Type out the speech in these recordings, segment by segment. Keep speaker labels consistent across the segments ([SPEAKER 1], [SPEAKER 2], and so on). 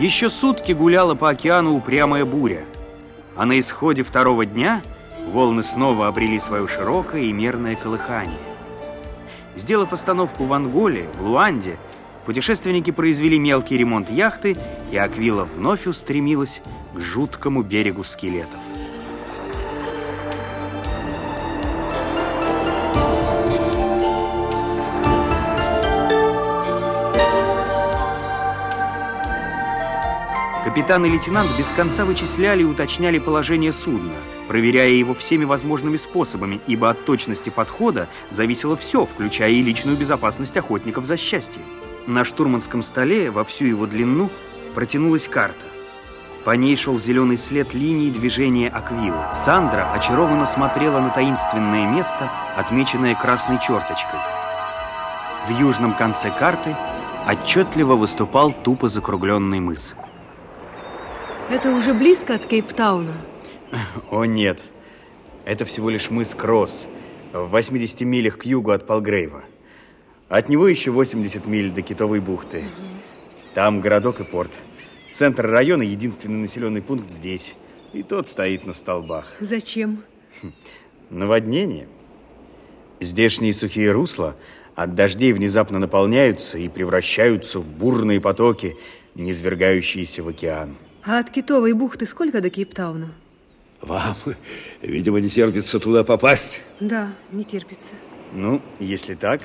[SPEAKER 1] Еще сутки гуляла по океану упрямая буря, а на исходе второго дня волны снова обрели свое широкое и мерное колыхание. Сделав остановку в Анголе, в Луанде, путешественники произвели мелкий ремонт яхты, и Аквила вновь устремилась к жуткому берегу скелетов. Капитан и лейтенант без конца вычисляли и уточняли положение судна, проверяя его всеми возможными способами, ибо от точности подхода зависело все, включая и личную безопасность охотников за счастье. На штурманском столе во всю его длину протянулась карта. По ней шел зеленый след линии движения Аквилы. Сандра очарованно смотрела на таинственное место, отмеченное красной черточкой. В южном конце карты отчетливо выступал тупо закругленный мыс.
[SPEAKER 2] Это уже близко от Кейптауна?
[SPEAKER 1] О, нет. Это всего лишь мыс Кросс, в 80 милях к югу от Палгрейва. От него еще 80 миль до Китовой бухты. Там городок и порт. Центр района – единственный населенный пункт здесь. И тот стоит на столбах.
[SPEAKER 2] Зачем?
[SPEAKER 1] Наводнение. Здешние сухие русла от дождей внезапно наполняются и превращаются в бурные потоки, низвергающиеся в океан.
[SPEAKER 2] А от Китовой бухты сколько до Кейптауна?
[SPEAKER 3] Вам, видимо, не терпится туда попасть?
[SPEAKER 2] Да, не терпится.
[SPEAKER 1] Ну, если так...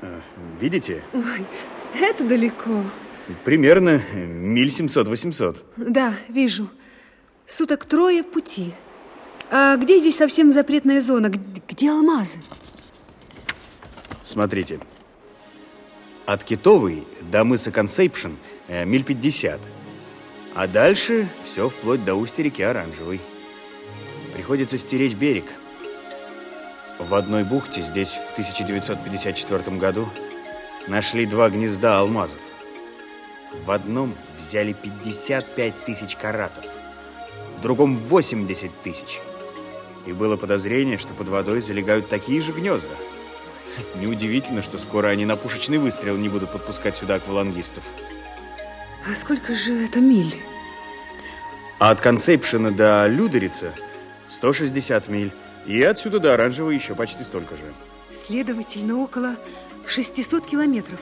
[SPEAKER 1] Э, видите?
[SPEAKER 2] Ой, это далеко.
[SPEAKER 1] Примерно миль 700-800.
[SPEAKER 2] Да, вижу. Суток трое пути. А где здесь совсем запретная зона? Где алмазы?
[SPEAKER 1] Смотрите. От Китовой до мыса Консейпшн э, миль 50. А дальше все вплоть до устья реки Оранжевой. Приходится стеречь берег. В одной бухте здесь в 1954 году нашли два гнезда алмазов. В одном взяли 55 тысяч каратов, в другом 80 тысяч. И было подозрение, что под водой залегают такие же гнезда – Неудивительно, что скоро они на пушечный выстрел не будут подпускать сюда аквалангистов.
[SPEAKER 2] А сколько же это миль?
[SPEAKER 1] А от Концепшена до Людерица 160 миль. И отсюда до Оранжевой еще почти столько же.
[SPEAKER 2] Следовательно, около 600 километров,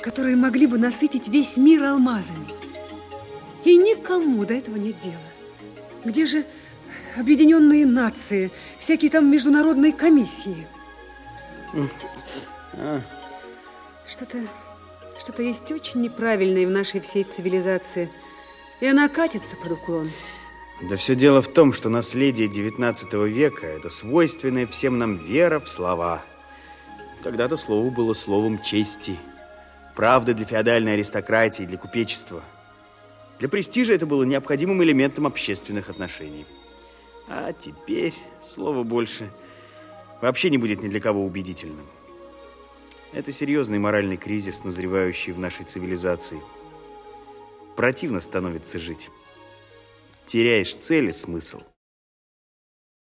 [SPEAKER 2] которые могли бы насытить весь мир алмазами. И никому до этого нет дела. Где же объединенные нации, всякие там международные комиссии? Что-то что-то есть очень неправильное в нашей всей цивилизации. И она катится под уклон.
[SPEAKER 1] Да все дело в том, что наследие 19 века – это свойственная всем нам вера в слова. Когда-то слово было словом чести, правды для феодальной аристократии, для купечества. Для престижа это было необходимым элементом общественных отношений. А теперь слово больше – вообще не будет ни для кого убедительным. Это серьезный моральный кризис, назревающий в нашей цивилизации. Противно становится жить. Теряешь цель и смысл –